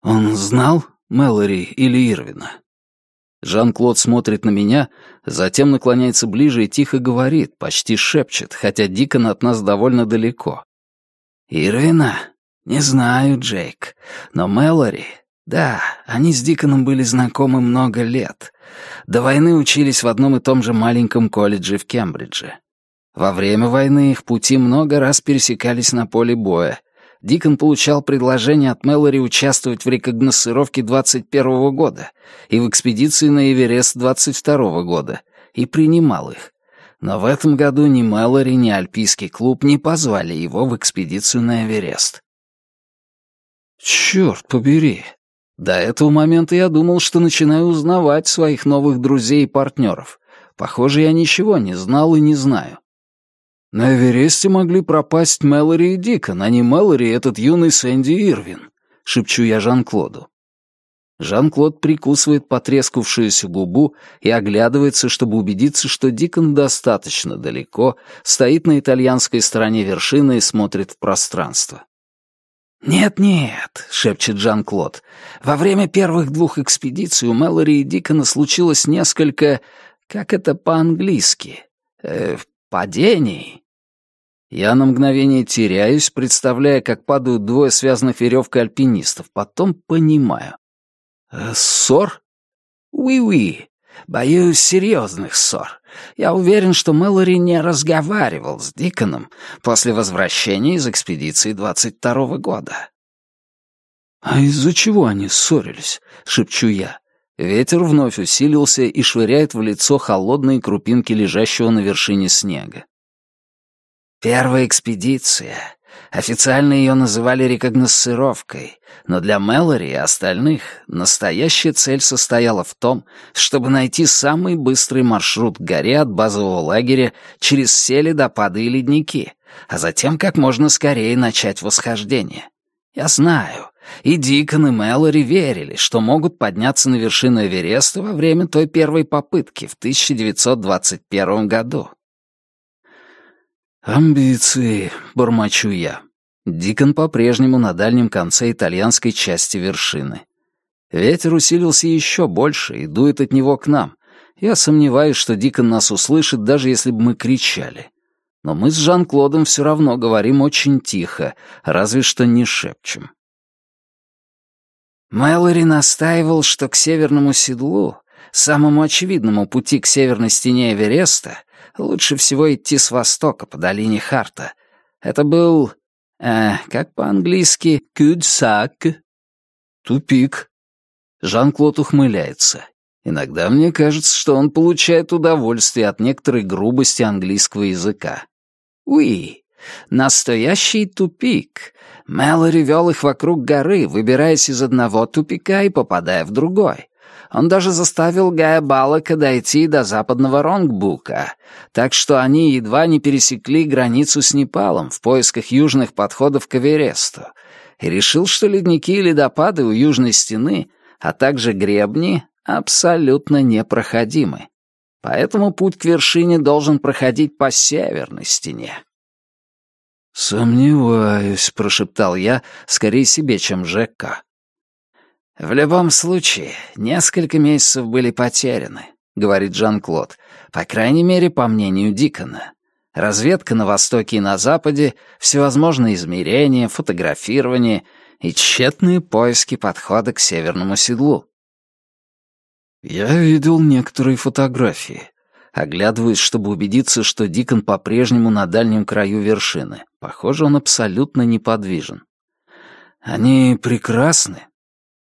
«Он знал Мэлори или Ирвина?» Жан-Клод смотрит на меня, затем наклоняется ближе и тихо говорит, почти шепчет, хотя Дикон от нас довольно далеко. «Ирвина? Не знаю, Джейк. Но Мэлори? Да, они с Диконом были знакомы много лет. До войны учились в одном и том же маленьком колледже в Кембридже. Во время войны их пути много раз пересекались на поле боя. Дикон получал предложение от Мэлори участвовать в рекогносцировке 21 года и в экспедиции на Эверест 22 года, и принимал их. Но в этом году ни Мэлори, ни Альпийский клуб не позвали его в экспедицию на Эверест. Черт побери. До этого момента я думал, что начинаю узнавать своих новых друзей и партнеров. Похоже, я ничего не знал и не знаю. На Эвересте могли пропасть Мэлори и Дикон, а не Мэлори и этот юный Сэнди Ирвин, шепчу я Жан-Клоду. Жан-Клод прикусывает потрескавшуюся губу и оглядывается, чтобы убедиться, что Дикон достаточно далеко, стоит на итальянской стороне вершины и смотрит в пространство. «Нет-нет», — шепчет Жан-Клод, — «во время первых двух экспедиций у Мэлори и Дикона случилось несколько... как это по-английски? Э, падений». Я на мгновение теряюсь, представляя, как падают двое связанных веревкой альпинистов. Потом понимаю. «Э, «Ссор?» «Уи-уи. Боюсь серьезных ссор. Я уверен, что Мэлори не разговаривал с Диконом после возвращения из экспедиции 22-го года». «А из-за чего они ссорились?» — шепчу я. Ветер вновь усилился и швыряет в лицо холодные крупинки лежащего на вершине снега. Первая экспедиция. Официально ее называли рекогносцировкой, но для Мэлори и остальных настоящая цель состояла в том, чтобы найти самый быстрый маршрут к горе от базового лагеря через все ледопады и ледники, а затем как можно скорее начать восхождение. Я знаю, и Дикон, и Мэлори верили, что могут подняться на вершину Эвереста во время той первой попытки в 1921 году. «Амбиции», — бормочу я. Дикон по-прежнему на дальнем конце итальянской части вершины. Ветер усилился еще больше и дует от него к нам. Я сомневаюсь, что Дикон нас услышит, даже если бы мы кричали. Но мы с Жан-Клодом все равно говорим очень тихо, разве что не шепчем. Мэлори настаивал, что к северному седлу, самому очевидному пути к северной стене Эвереста, лучше всего идти с востока по долине Харта. Это был, э, как по-английски, «кюдсак». Тупик. Жан-Клод ухмыляется. Иногда мне кажется, что он получает удовольствие от некоторой грубости английского языка. «Уи, настоящий тупик. Мэлори вел их вокруг горы, выбираясь из одного тупика и попадая в другой. Он даже заставил Гая Балака дойти до западного Ронгбука, так что они едва не пересекли границу с Непалом в поисках южных подходов к Эвересту, и решил, что ледники и ледопады у южной стены, а также гребни, абсолютно непроходимы. Поэтому путь к вершине должен проходить по северной стене. «Сомневаюсь», — прошептал я, скорее себе, чем Жека. «В любом случае, несколько месяцев были потеряны», — говорит Жан-Клод, «по крайней мере, по мнению Дикона. Разведка на востоке и на западе, всевозможные измерения, фотографирование и тщетные поиски подхода к северному седлу». «Я видел некоторые фотографии», оглядываясь, чтобы убедиться, что Дикон по-прежнему на дальнем краю вершины. Похоже, он абсолютно неподвижен. «Они прекрасны?»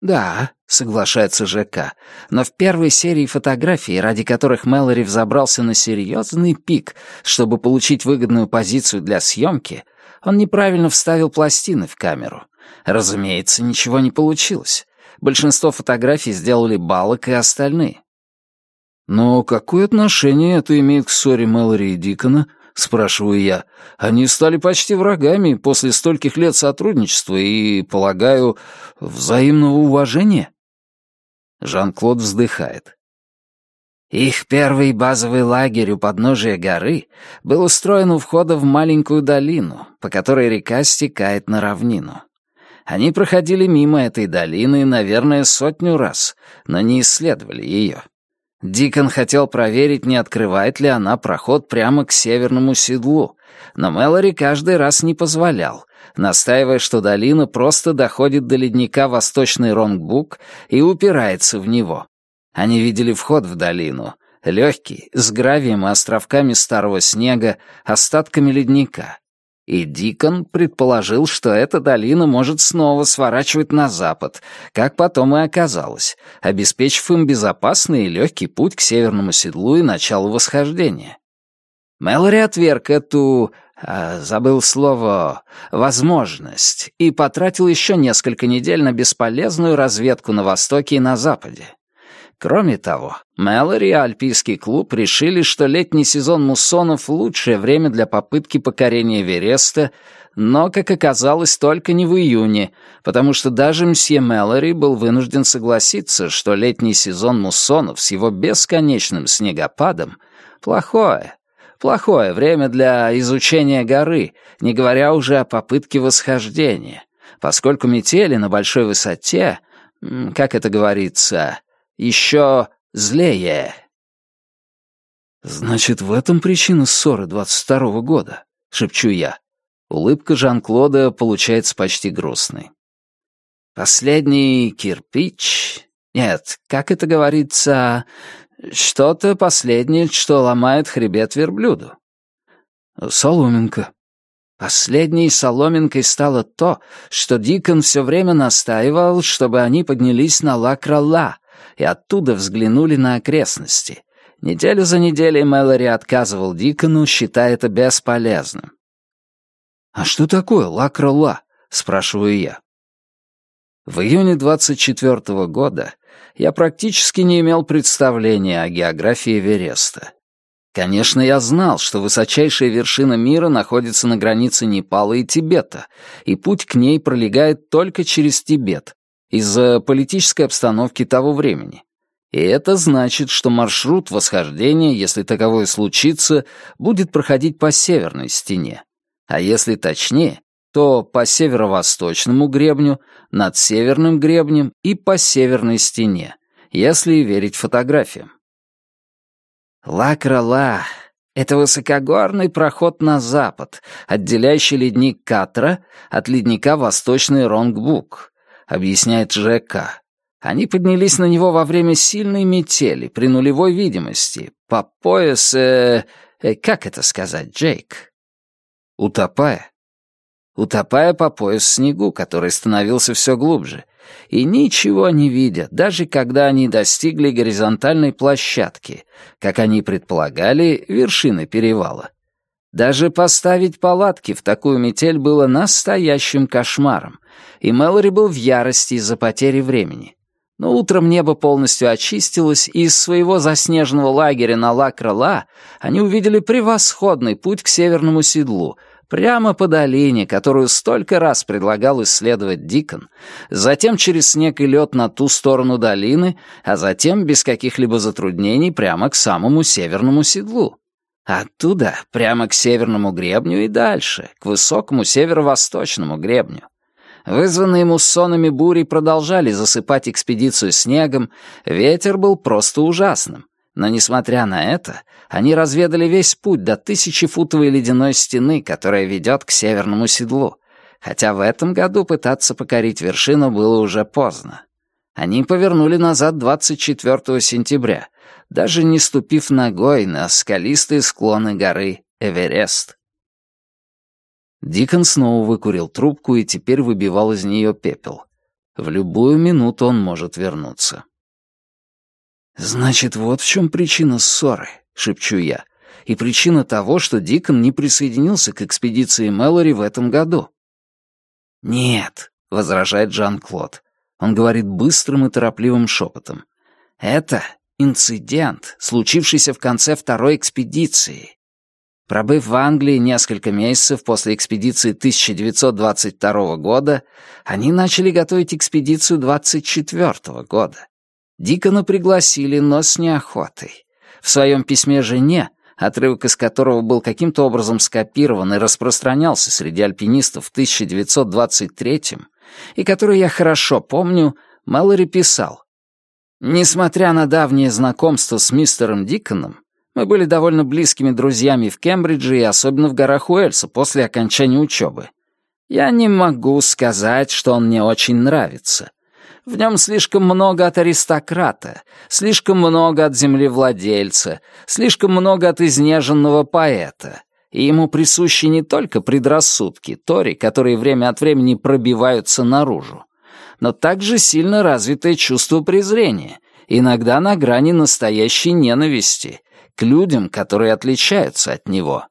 «Да», — соглашается ЖК, «но в первой серии фотографий, ради которых Мэлори взобрался на серьезный пик, чтобы получить выгодную позицию для съемки, он неправильно вставил пластины в камеру. Разумеется, ничего не получилось. Большинство фотографий сделали Балок и остальные». «Но какое отношение это имеет к ссоре Мэлори и Дикона?» — спрашиваю я. «Они стали почти врагами после стольких лет сотрудничества и, полагаю, взаимного уважения?» Жан-Клод вздыхает. Их первый базовый лагерь у подножия горы был устроен у входа в маленькую долину, по которой река стекает на равнину. Они проходили мимо этой долины, наверное, сотню раз, но не исследовали ее. Дикон хотел проверить, не открывает ли она проход прямо к северному седлу, но Мэлори каждый раз не позволял, настаивая, что долина просто доходит до ледника Восточный Ронгбук и упирается в него. Они видели вход в долину, легкий, с гравием и островками старого снега, остатками ледника. И Дикон предположил, что эта долина может снова сворачивать на запад, как потом и оказалось, обеспечив им безопасный и легкий путь к северному седлу и началу восхождения. Мэлори отверг эту, э, забыл слово, возможность и потратил еще несколько недель на бесполезную разведку на востоке и на западе. Кроме того, Мэлори и Альпийский клуб решили, что летний сезон муссонов — лучшее время для попытки покорения Вереста, но, как оказалось, только не в июне, потому что даже мсье Мэлори был вынужден согласиться, что летний сезон муссонов с его бесконечным снегопадом — плохое, плохое время для изучения горы, не говоря уже о попытке восхождения, поскольку метели на большой высоте, как это говорится, еще злее. «Значит, в этом причина ссоры двадцать второго года», — шепчу я. Улыбка Жан-Клода получается почти грустной. «Последний кирпич? Нет, как это говорится, что-то последнее, что ломает хребет верблюду». «Соломинка». Последней соломинкой стало то, что Дикон все время настаивал, чтобы они поднялись на Ла-Кралла, и оттуда взглянули на окрестности. Неделю за неделей Мэлори отказывал Дикону, считая это бесполезным. «А что такое Лакра-Ла?» — спрашиваю я. В июне 24 -го года я практически не имел представления о географии Эвереста. Конечно, я знал, что высочайшая вершина мира находится на границе Непала и Тибета, и путь к ней пролегает только через Тибет, из-за политической обстановки того времени. И это значит, что маршрут восхождения, если таковое случится, будет проходить по северной стене. А если точнее, то по северо-восточному гребню, над северным гребнем и по северной стене, если верить фотографиям. Лакрала — это высокогорный проход на запад, отделяющий ледник Катра от ледника Восточный Ронгбук, объясняет ЖК. Они поднялись на него во время сильной метели, при нулевой видимости, по пояс... Э, э, как это сказать, Джейк? Утопая. Утопая по пояс снегу, который становился все глубже. И ничего не видя, даже когда они достигли горизонтальной площадки, как они предполагали, вершины перевала. Даже поставить палатки в такую метель было настоящим кошмаром, и Мэлори был в ярости из-за потери времени. Но утром небо полностью очистилось, и из своего заснеженного лагеря на Ла-Крыла они увидели превосходный путь к северному седлу, прямо по долине, которую столько раз предлагал исследовать Дикон, затем через снег и лед на ту сторону долины, а затем без каких-либо затруднений прямо к самому северному седлу. Оттуда прямо к северному гребню и дальше, к высокому северо-восточному гребню. Вызванные муссонами бури продолжали засыпать экспедицию снегом, ветер был просто ужасным. Но, несмотря на это, они разведали весь путь до тысячефутовой ледяной стены, которая ведет к северному седлу, хотя в этом году пытаться покорить вершину было уже поздно. Они повернули назад 24 сентября, даже не ступив ногой на скалистые склоны горы Эверест. Дикон снова выкурил трубку и теперь выбивал из нее пепел. В любую минуту он может вернуться. «Значит, вот в чем причина ссоры», — шепчу я, «и причина того, что Дикон не присоединился к экспедиции Мэлори в этом году». «Нет», — возражает Жан-Клод. Он говорит быстрым и торопливым шепотом. «Это инцидент, случившийся в конце второй экспедиции. Пробыв в Англии несколько месяцев после экспедиции 1922 года, они начали готовить экспедицию 24 года. Дикона пригласили, но с неохотой. В своем письме жене, отрывок из которого был каким-то образом скопирован и распространялся среди альпинистов в 1923 и который я хорошо помню, Мэлори писал «Несмотря на давнее знакомство с мистером Диконом, мы были довольно близкими друзьями в Кембридже и особенно в горах Уэльса после окончания учебы. Я не могу сказать, что он мне очень нравится. В нем слишком много от аристократа, слишком много от землевладельца, слишком много от изнеженного поэта. И ему присущи не только предрассудки, тори, которые время от времени пробиваются наружу, но также сильно развитое чувство презрения, иногда на грани настоящей ненависти — к людям, которые отличаются от него.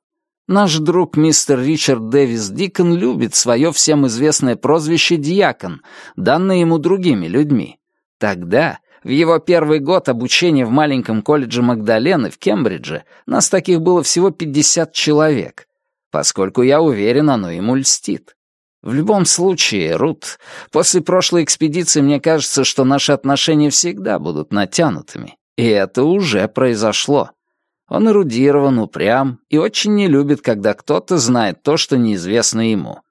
Наш друг мистер Ричард Дэвис Дикон любит свое всем известное прозвище «Дьякон», данное ему другими людьми. Тогда, в его первый год обучения в маленьком колледже Магдалены в Кембридже, нас таких было всего 50 человек. Поскольку я уверен, оно ему льстит. В любом случае, Рут, после прошлой экспедиции мне кажется, что наши отношения всегда будут натянутыми. И это уже произошло. Он эрудирован, упрям и очень не любит, когда кто-то знает то, что неизвестно ему.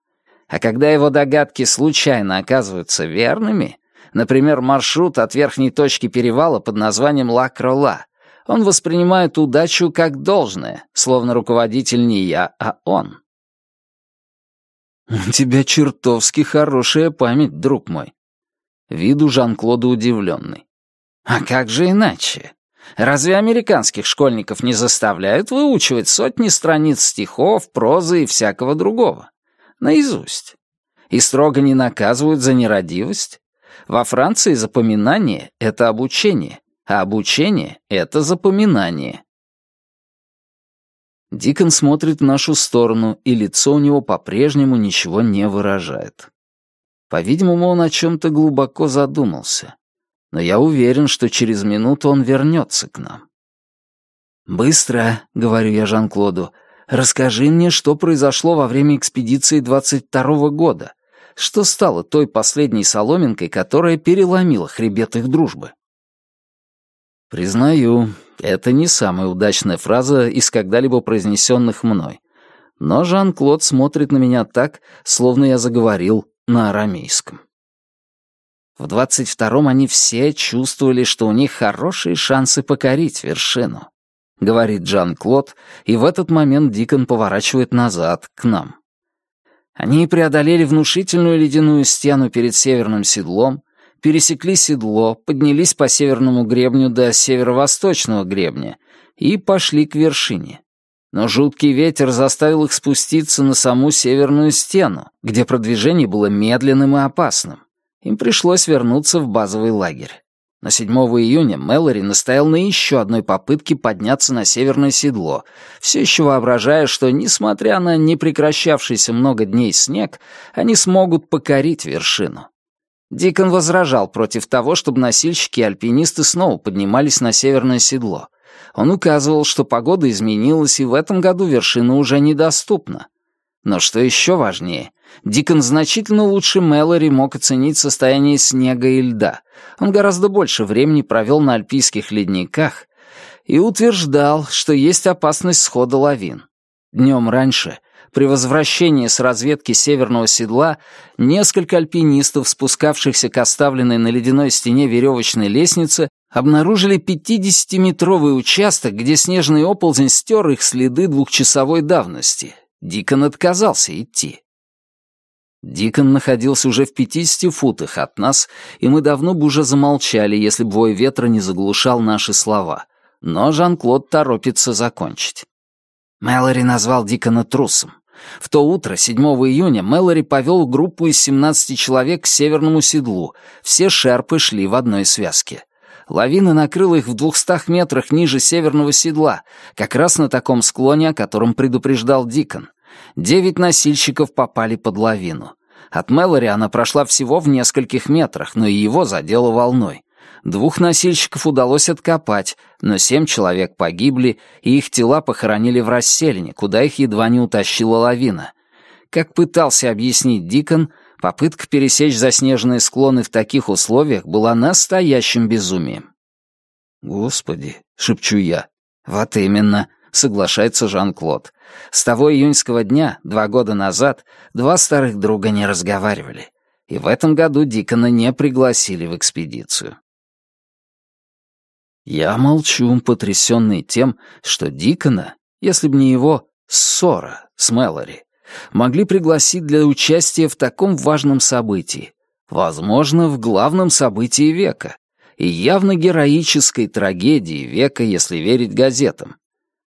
А когда его догадки случайно оказываются верными, например, маршрут от верхней точки перевала под названием Ла-Крола, он воспринимает удачу как должное, словно руководитель не я, а он. «У тебя чертовски хорошая память, друг мой». Виду Жан-Клода удивленный. «А как же иначе? Разве американских школьников не заставляют выучивать сотни страниц стихов, прозы и всякого другого? Наизусть. И строго не наказывают за нерадивость? Во Франции запоминание — это обучение, а обучение — это запоминание. Дикон смотрит в нашу сторону, и лицо у него по-прежнему ничего не выражает. По-видимому, он о чем-то глубоко задумался. Но я уверен, что через минуту он вернется к нам. «Быстро», — говорю я Жан-Клоду, — «расскажи мне, что произошло во время экспедиции 22-го года. Что стало той последней соломинкой, которая переломила хребет их дружбы?» Признаю, это не самая удачная фраза из когда-либо произнесенных мной. Но Жан-Клод смотрит на меня так, словно я заговорил на арамейском. В двадцать втором они все чувствовали, что у них хорошие шансы покорить вершину. Говорит Жан-Клод, и в этот момент Дикон поворачивает назад, к нам. Они преодолели внушительную ледяную стену перед северным седлом, пересекли седло, поднялись по северному гребню до северо-восточного гребня и пошли к вершине. Но жуткий ветер заставил их спуститься на саму северную стену, где продвижение было медленным и опасным. Им пришлось вернуться в базовый лагерь. На 7 июня Мэлори настоял на еще одной попытке подняться на северное седло, все еще воображая, что, несмотря на непрекращавшийся много дней снег, они смогут покорить вершину. Дикон возражал против того, чтобы носильщики и альпинисты снова поднимались на северное седло. Он указывал, что погода изменилась, и в этом году вершина уже недоступна. Но что еще важнее, Дикон значительно лучше Мэлори мог оценить состояние снега и льда. Он гораздо больше времени провел на альпийских ледниках и утверждал, что есть опасность схода лавин. Днем раньше при возвращении с разведки северного седла несколько альпинистов, спускавшихся к оставленной на ледяной стене веревочной лестнице, обнаружили 50-метровый участок, где снежный оползень стер их следы двухчасовой давности. Дикон отказался идти. Дикон находился уже в 50 футах от нас, и мы давно бы уже замолчали, если бы вой ветра не заглушал наши слова. Но Жан-Клод торопится закончить. Мэлори назвал Дикона трусом. В то утро, 7 июня, Мэлори повел группу из 17 человек к северному седлу. Все шерпы шли в одной связке. Лавина накрыла их в двухстах метрах ниже северного седла, как раз на таком склоне, о котором предупреждал Дикон. Девять носильщиков попали под лавину. От Мэлори она прошла всего в нескольких метрах, но и его задело волной. Двух носильщиков удалось откопать, но семь человек погибли, и их тела похоронили в расселине, куда их едва не утащила лавина. Как пытался объяснить Дикон, попытка пересечь заснеженные склоны в таких условиях была настоящим безумием. «Господи», — шепчу я. «Вот именно», — соглашается Жан-Клод. «С того июньского дня, два года назад, два старых друга не разговаривали. И в этом году Дикона не пригласили в экспедицию. Я молчу, потрясенный тем, что Дикона, если б не его ссора с Мэлори, могли пригласить для участия в таком важном событии, возможно, в главном событии века, и явно героической трагедии века, если верить газетам.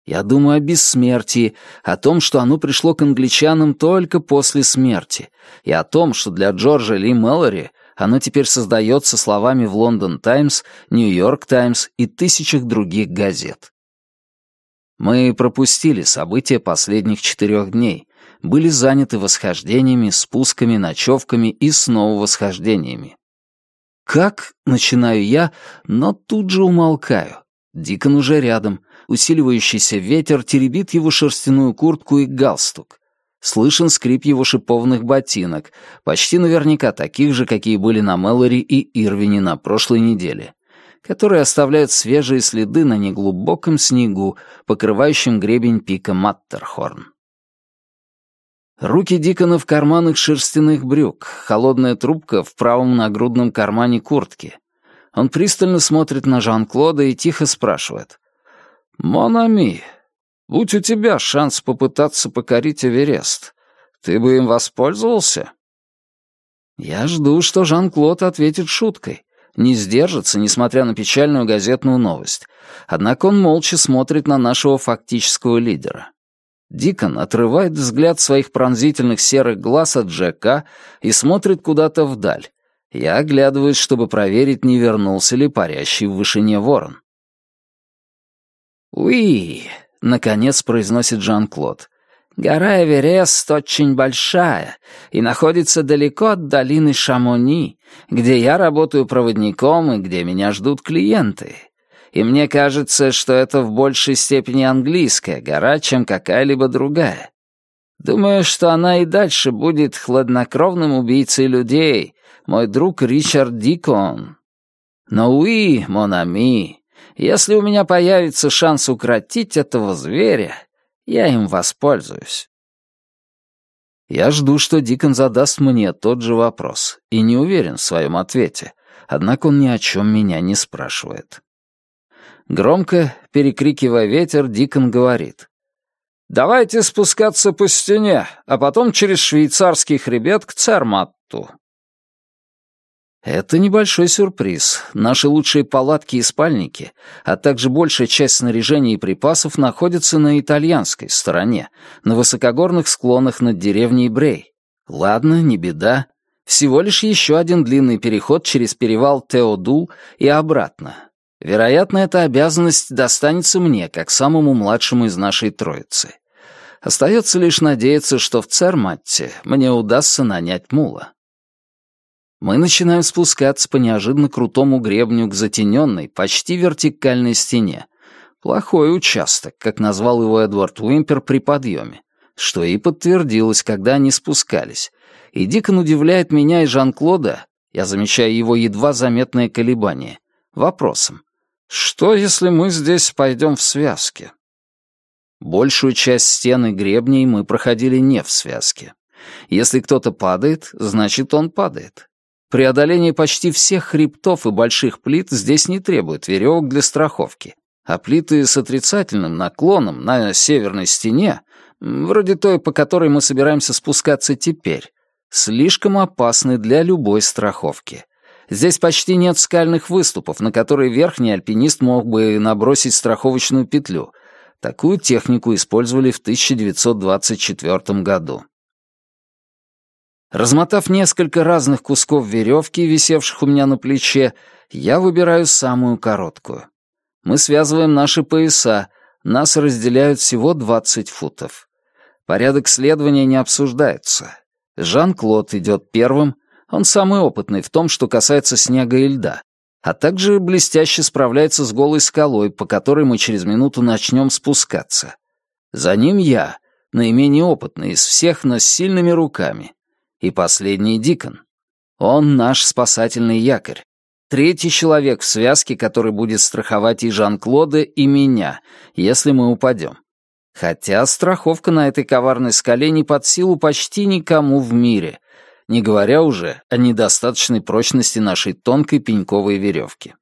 Я думаю о бессмертии, о том, что оно пришло к англичанам только после смерти, и о том, что для Джорджа Ли Мэлори оно теперь создается словами в Лондон Таймс, Нью-Йорк Таймс и тысячах других газет. Мы пропустили события последних четырех дней, были заняты восхождениями, спусками, ночевками и снова восхождениями. Как, начинаю я, но тут же умолкаю. Дикон уже рядом, усиливающийся ветер теребит его шерстяную куртку и галстук. Слышен скрип его шипованных ботинок, почти наверняка таких же, какие были на Мэлори и Ирвине на прошлой неделе, которые оставляют свежие следы на неглубоком снегу, покрывающем гребень пика Маттерхорн. Руки Дикона в карманах шерстяных брюк, холодная трубка в правом нагрудном кармане куртки. Он пристально смотрит на Жан-Клода и тихо спрашивает. «Монами, Будь у тебя шанс попытаться покорить Эверест, ты бы им воспользовался?» Я жду, что Жан-Клод ответит шуткой. Не сдержится, несмотря на печальную газетную новость. Однако он молча смотрит на нашего фактического лидера. Дикон отрывает взгляд своих пронзительных серых глаз от Джека и смотрит куда-то вдаль. Я оглядываюсь, чтобы проверить, не вернулся ли парящий в вышине ворон. «Уи!» Наконец произносит Жан-Клод. Гора Эверест очень большая и находится далеко от долины Шамони, где я работаю проводником и где меня ждут клиенты. И мне кажется, что это в большей степени английская гора, чем какая-либо другая. Думаю, что она и дальше будет хладнокровным убийцей людей, мой друг Ричард Дикон. Но уи, Монами, если у меня появится шанс укротить этого зверя, я им воспользуюсь. Я жду, что Дикон задаст мне тот же вопрос, и не уверен в своем ответе, однако он ни о чем меня не спрашивает. Громко, перекрикивая ветер, Дикон говорит. «Давайте спускаться по стене, а потом через швейцарский хребет к Церматту. Это небольшой сюрприз. Наши лучшие палатки и спальники, а также большая часть снаряжения и припасов находятся на итальянской стороне, на высокогорных склонах над деревней Брей. Ладно, не беда. Всего лишь еще один длинный переход через перевал Теодул и обратно. Вероятно, эта обязанность достанется мне, как самому младшему из нашей троицы. Остается лишь надеяться, что в Церматте мне удастся нанять мула. Мы начинаем спускаться по неожиданно крутому гребню к затененной, почти вертикальной стене. Плохой участок, как назвал его Эдвард Уимпер при подъеме, что и подтвердилось, когда они спускались. И Дикон удивляет меня и Жан-Клода, я замечаю его едва заметное колебание, вопросом. Что, если мы здесь пойдем в связке? Большую часть стены гребней мы проходили не в связке. Если кто-то падает, значит, он падает. Преодоление почти всех хребтов и больших плит здесь не требует веревок для страховки, а плиты с отрицательным наклоном на северной стене, вроде той, по которой мы собираемся спускаться теперь, слишком опасны для любой страховки. Здесь почти нет скальных выступов, на которые верхний альпинист мог бы набросить страховочную петлю. Такую технику использовали в 1924 году. Размотав несколько разных кусков веревки, висевших у меня на плече, я выбираю самую короткую. Мы связываем наши пояса, нас разделяют всего 20 футов. Порядок следования не обсуждается. Жан-Клод идет первым, он самый опытный в том, что касается снега и льда, а также блестяще справляется с голой скалой, по которой мы через минуту начнем спускаться. За ним я, наименее опытный из всех, но с сильными руками. И последний Дикон. Он наш спасательный якорь. Третий человек в связке, который будет страховать и Жан-Клода, и меня, если мы упадем. Хотя страховка на этой коварной скале не под силу почти никому в мире, не говоря уже о недостаточной прочности нашей тонкой пеньковой веревки.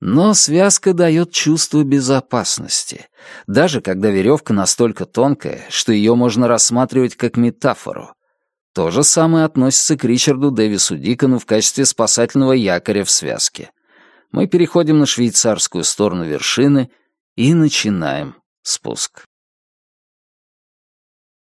Но связка дает чувство безопасности, даже когда веревка настолько тонкая, что ее можно рассматривать как метафору. То же самое относится к Ричарду Дэвису Дикону в качестве спасательного якоря в связке. Мы переходим на швейцарскую сторону вершины и начинаем спуск.